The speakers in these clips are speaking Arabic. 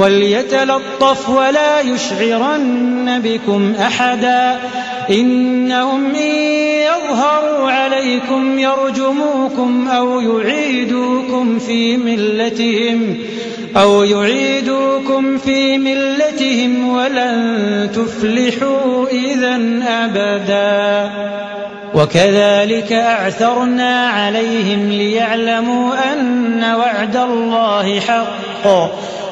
وليتلطف ولا يشعرن بكم أحدا. إنهم إن يظهروا عليكم يرجموكم أو يعيدوكم في ملتهم أو يعيدوكم في ملتهم ولن تفلحوا إذا أبدا. وكذلك أعثرنا عليهم ليعلموا أن وعد الله حق.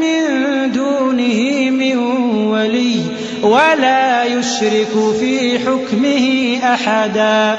من دونه من ولي ولا يشرك في حكمه أحدا.